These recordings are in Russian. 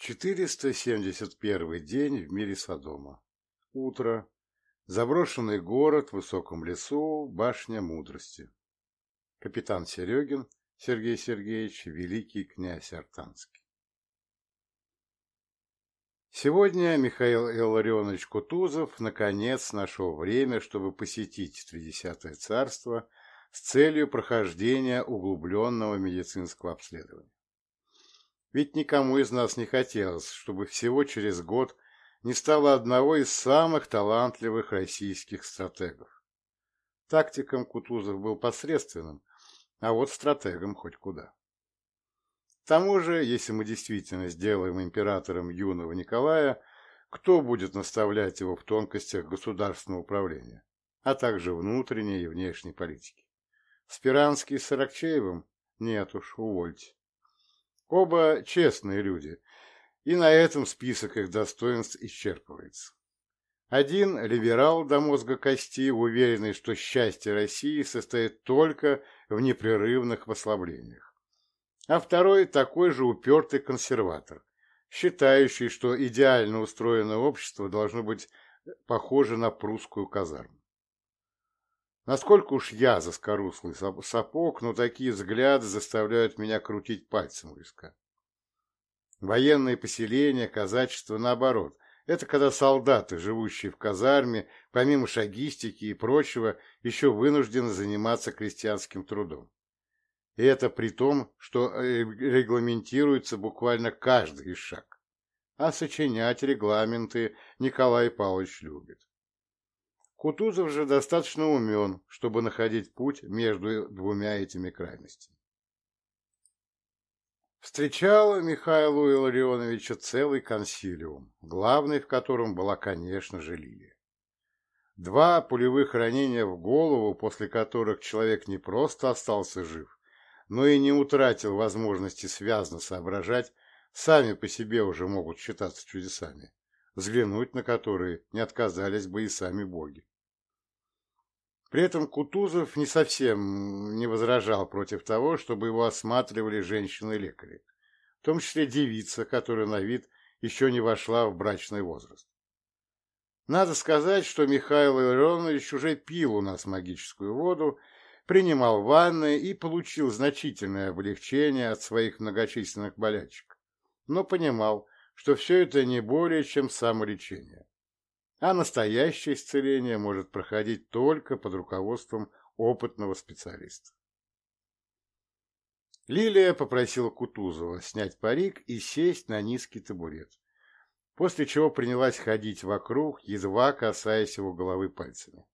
471 день в мире Содома. Утро. Заброшенный город в высоком лесу, башня мудрости. Капитан Серегин Сергей Сергеевич, великий князь Артанский. Сегодня Михаил Илларионович Кутузов наконец нашел время, чтобы посетить Тридесятое царство с целью прохождения углубленного медицинского обследования. Ведь никому из нас не хотелось, чтобы всего через год не стало одного из самых талантливых российских стратегов. Тактиком Кутузов был посредственным, а вот стратегом хоть куда. К тому же, если мы действительно сделаем императором юного Николая, кто будет наставлять его в тонкостях государственного управления, а также внутренней и внешней политики? Спиранский с Сорокчеевым? Нет уж, увольте. Оба честные люди, и на этом список их достоинств исчерпывается. Один – либерал до мозга кости, уверенный, что счастье России состоит только в непрерывных послаблениях. А второй – такой же упертый консерватор, считающий, что идеально устроенное общество должно быть похоже на прусскую казарму. Насколько уж я заскоруслый сапог, но такие взгляды заставляют меня крутить пальцем у виска. Военные поселения, казачество, наоборот. Это когда солдаты, живущие в казарме, помимо шагистики и прочего, еще вынуждены заниматься крестьянским трудом. И это при том, что э, регламентируется буквально каждый шаг. А сочинять регламенты Николай Павлович любит. Кутузов же достаточно умен, чтобы находить путь между двумя этими крайностями. Встречал Михаилу Илларионовича целый консилиум, главный в котором была, конечно же, Лилия. Два пулевых ранения в голову, после которых человек не просто остался жив, но и не утратил возможности связно соображать, сами по себе уже могут считаться чудесами, взглянуть на которые не отказались бы и сами боги. При этом Кутузов не совсем не возражал против того, чтобы его осматривали женщины-лекари, в том числе девица, которая на вид еще не вошла в брачный возраст. Надо сказать, что Михаил Иванович уже пил у нас магическую воду, принимал ванны и получил значительное облегчение от своих многочисленных болячек, но понимал, что все это не более чем самолечение а настоящее исцеление может проходить только под руководством опытного специалиста. Лилия попросила Кутузова снять парик и сесть на низкий табурет, после чего принялась ходить вокруг, едва касаясь его головы пальцами.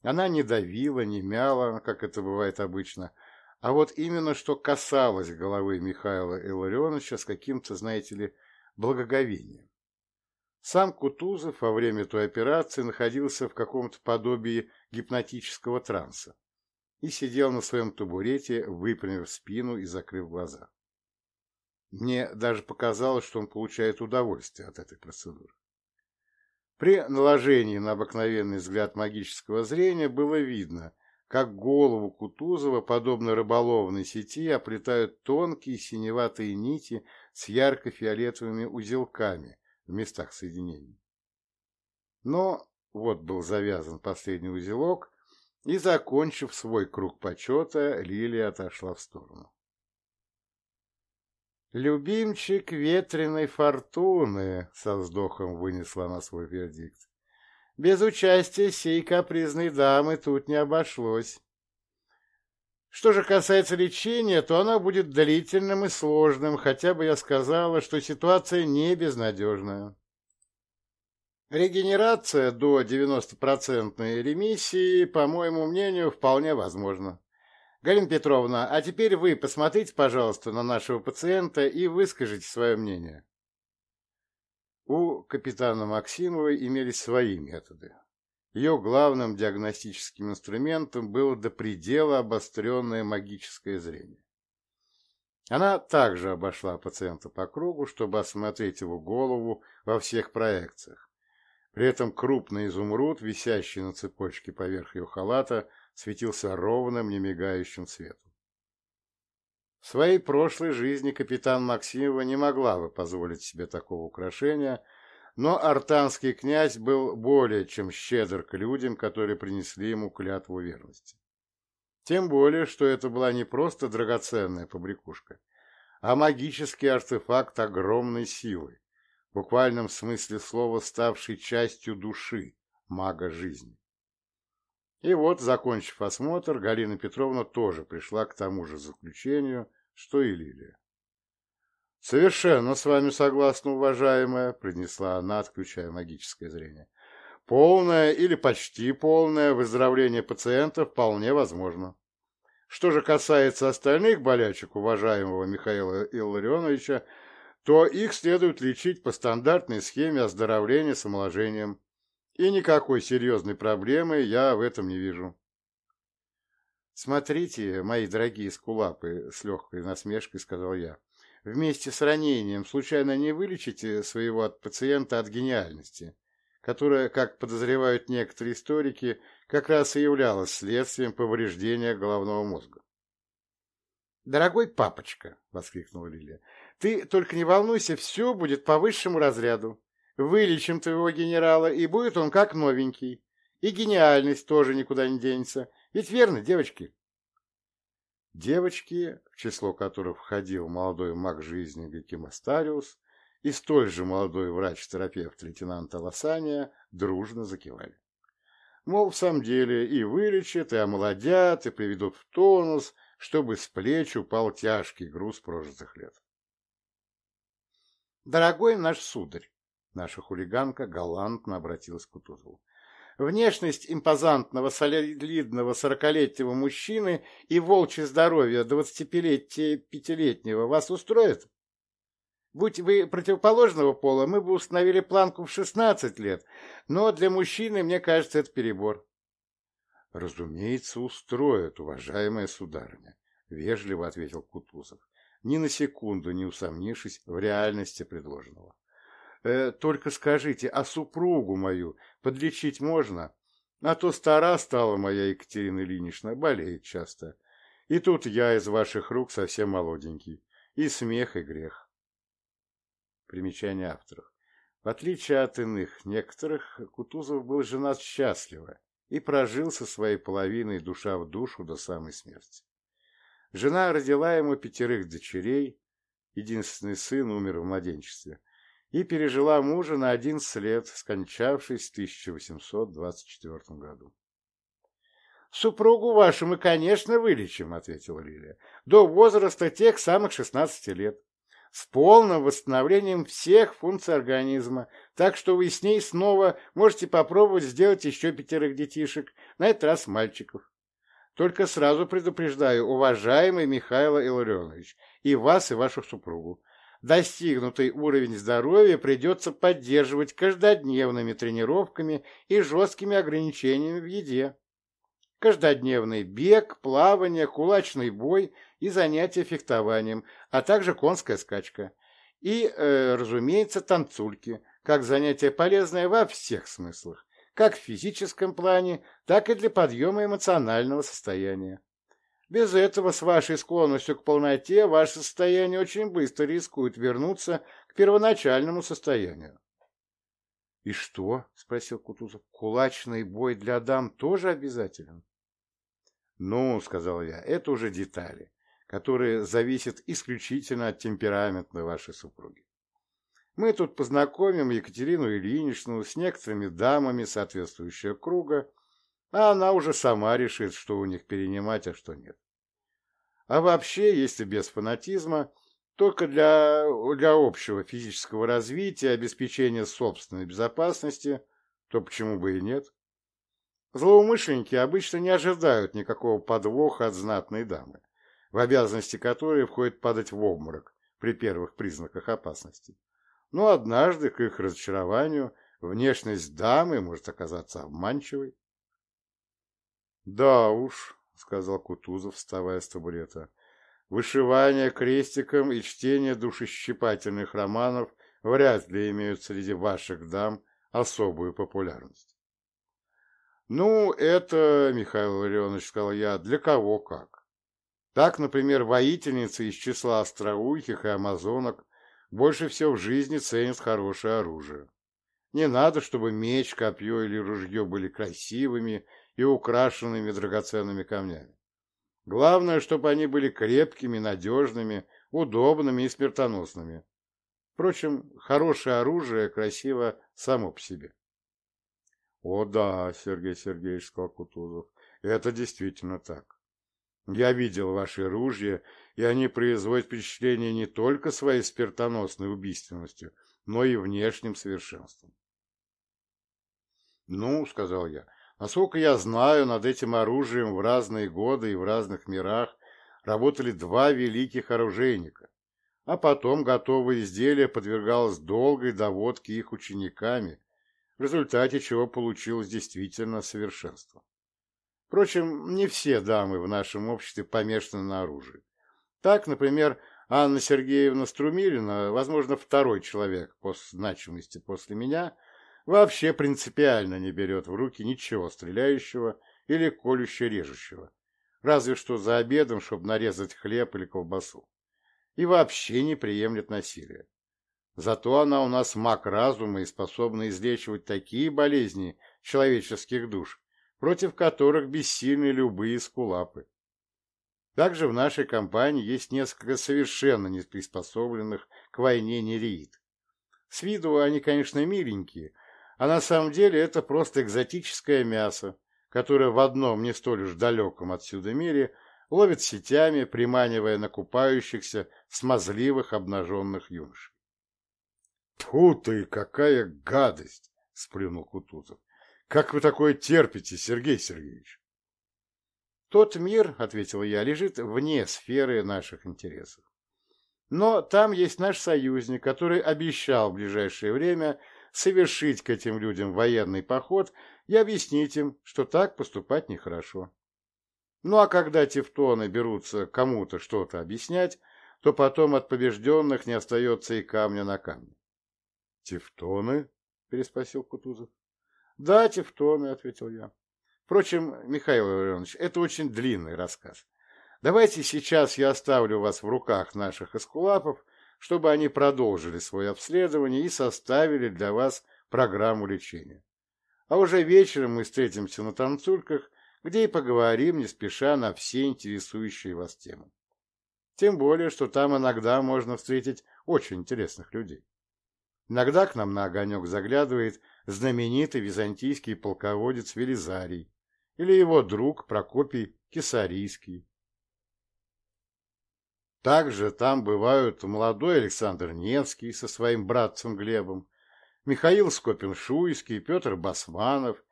Она не давила, не мяла, как это бывает обычно, а вот именно что касалось головы Михаила Илларионовича с каким-то, знаете ли, благоговением. Сам Кутузов во время той операции находился в каком-то подобии гипнотического транса и сидел на своем табурете, выпрямив спину и закрыв глаза. Мне даже показалось, что он получает удовольствие от этой процедуры. При наложении на обыкновенный взгляд магического зрения было видно, как голову Кутузова, подобно рыболовной сети, оплетают тонкие синеватые нити с ярко-фиолетовыми узелками, местах соединений. Но вот был завязан последний узелок, и, закончив свой круг почета, Лилия отошла в сторону. «Любимчик ветреной фортуны», — со вздохом вынесла она свой вердикт. «Без участия сей капризной дамы тут не обошлось. Что же касается лечения, то оно будет длительным и сложным, хотя бы я сказала, что ситуация не безнадежная. Регенерация до 90% ремиссии, по моему мнению, вполне возможна. Галина Петровна, а теперь вы посмотрите, пожалуйста, на нашего пациента и выскажите свое мнение. У капитана Максимовой имелись свои методы. Ее главным диагностическим инструментом было до предела обостренное магическое зрение. Она также обошла пациента по кругу, чтобы осмотреть его голову во всех проекциях. При этом крупный изумруд, висящий на цепочке поверх ее халата, светился ровным, немигающим светом. В своей прошлой жизни капитан Максимова не могла бы позволить себе такого украшения, но артанский князь был более чем щедр к людям, которые принесли ему клятву верности. Тем более, что это была не просто драгоценная побрякушка, а магический артефакт огромной силы, в буквальном смысле слова ставший частью души мага жизни. И вот, закончив осмотр, Галина Петровна тоже пришла к тому же заключению, что и Лилия. «Совершенно с вами согласна, уважаемая», — принесла она, отключая магическое зрение. «Полное или почти полное выздоровление пациента вполне возможно. Что же касается остальных болячек уважаемого Михаила Илларионовича, то их следует лечить по стандартной схеме оздоровления с омоложением, и никакой серьезной проблемы я в этом не вижу. «Смотрите, мои дорогие скулапы», — с легкой насмешкой сказал я, — «вместе с ранением случайно не вылечите своего от пациента от гениальности, которая, как подозревают некоторые историки, как раз и являлась следствием повреждения головного мозга?» «Дорогой папочка», — воскликнула Лилия, — «ты только не волнуйся, все будет по высшему разряду. Вылечим твоего генерала, и будет он как новенький. И гениальность тоже никуда не денется. Ведь верно, девочки? Девочки, в число которых входил молодой маг жизни Геким Астариус и столь же молодой врач-терапевт лейтенанта Лосания, дружно закивали. Мол, в самом деле и вылечат, и омолодят, и приведут в тонус, чтобы с плеч упал тяжкий груз прожитых лет. Дорогой наш сударь, Наша хулиганка галантно обратилась к Кутузову. Внешность импозантного солидного сорокалетнего мужчины и волчье здоровье двадцатипятилетнего вас устроит? Будь вы противоположного пола, мы бы установили планку в шестнадцать лет, но для мужчины, мне кажется, это перебор. — Разумеется, устроит, уважаемая сударыня, — вежливо ответил Кутузов, ни на секунду не усомнившись в реальности предложенного. Э, только скажите, а супругу мою подлечить можно? А то стара стала моя Екатерина Ильинична, болеет часто. И тут я из ваших рук совсем молоденький. И смех, и грех. Примечание авторов. В отличие от иных некоторых, Кутузов был женат счастливо и прожил со своей половиной душа в душу до самой смерти. Жена родила ему пятерых дочерей, единственный сын умер в младенчестве – и пережила мужа на 11 лет, скончавшись в 1824 году. «Супругу вашу мы, конечно, вылечим», — ответила Лилия, «до возраста тех самых 16 лет, с полным восстановлением всех функций организма, так что вы с ней снова можете попробовать сделать еще пятерых детишек, на этот раз мальчиков. Только сразу предупреждаю, уважаемый Михаил Илларионович, и вас, и вашу супругу, достигнутый уровень здоровья придется поддерживать каждодневными тренировками и жесткими ограничениями в еде. Каждодневный бег, плавание, кулачный бой и занятия фехтованием, а также конская скачка. И, э, разумеется, танцульки, как занятие полезное во всех смыслах, как в физическом плане, так и для подъема эмоционального состояния. Без этого, с вашей склонностью к полноте, ваше состояние очень быстро рискует вернуться к первоначальному состоянию. — И что? — спросил Кутузов. — Кулачный бой для дам тоже обязателен? — Ну, — сказал я, — это уже детали, которые зависят исключительно от темперамента вашей супруги. Мы тут познакомим Екатерину Ильиничну с некоторыми дамами соответствующего круга, а она уже сама решит, что у них перенимать, а что нет. А вообще, если без фанатизма, только для, для общего физического развития, обеспечения собственной безопасности, то почему бы и нет? Злоумышленники обычно не ожидают никакого подвоха от знатной дамы, в обязанности которой входит падать в обморок при первых признаках опасности. Но однажды, к их разочарованию, внешность дамы может оказаться обманчивой. Да уж, — сказал Кутузов, вставая с табурета. «Вышивание крестиком и чтение душещипательных романов вряд ли имеют среди ваших дам особую популярность». «Ну, это, — Михаил Ларионович сказал я, — для кого как. Так, например, воительницы из числа остроухих и амазонок больше всего в жизни ценят хорошее оружие. Не надо, чтобы меч, копье или ружье были красивыми и украшенными драгоценными камнями. Главное, чтобы они были крепкими, надежными, удобными и смертоносными. Впрочем, хорошее оружие красиво само по себе. — О да, Сергей Сергеевич, — сказал Кутузов, — это действительно так. Я видел ваши ружья, и они производят впечатление не только своей смертоносной убийственностью, но и внешним совершенством. «Ну, — сказал я, — насколько я знаю, над этим оружием в разные годы и в разных мирах работали два великих оружейника, а потом готовое изделие подвергалось долгой доводке их учениками, в результате чего получилось действительно совершенство. Впрочем, не все дамы в нашем обществе помешаны на оружии. Так, например, Анна Сергеевна Струмилина, возможно, второй человек по значимости после меня – вообще принципиально не берет в руки ничего стреляющего или колюще-режущего, разве что за обедом, чтобы нарезать хлеб или колбасу. И вообще не приемлет насилия. Зато она у нас маг разума и способна излечивать такие болезни человеческих душ, против которых бессильны любые скулапы. Также в нашей компании есть несколько совершенно не приспособленных к войне нереид. С виду они, конечно, миленькие, а на самом деле это просто экзотическое мясо, которое в одном не столь уж далеком отсюда мире ловит сетями, приманивая накупающихся смазливых обнаженных юношей. — Тьфу ты, какая гадость! — сплюнул Кутузов. — Как вы такое терпите, Сергей Сергеевич? — Тот мир, — ответил я, — лежит вне сферы наших интересов. Но там есть наш союзник, который обещал в ближайшее время совершить к этим людям военный поход и объяснить им, что так поступать нехорошо. Ну а когда тевтоны берутся кому-то что-то объяснять, то потом от побежденных не остается и камня на камне. — Тевтоны? — переспросил Кутузов. — Да, тевтоны, — ответил я. Впрочем, Михаил Иванович, это очень длинный рассказ. Давайте сейчас я оставлю вас в руках наших эскулапов, чтобы они продолжили свое обследование и составили для вас программу лечения. А уже вечером мы встретимся на танцульках, где и поговорим не спеша на все интересующие вас темы. Тем более, что там иногда можно встретить очень интересных людей. Иногда к нам на огонек заглядывает знаменитый византийский полководец Велизарий или его друг Прокопий Кесарийский, также там бывают молодой Александр Невский со своим братцем Глебом, Михаил Скопин-Шуйский, Петр Басманов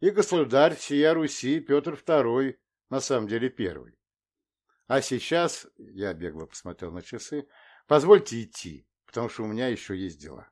и государь всея Руси Петр II, на самом деле первый. А сейчас, я бегло посмотрел на часы, позвольте идти, потому что у меня еще есть дела.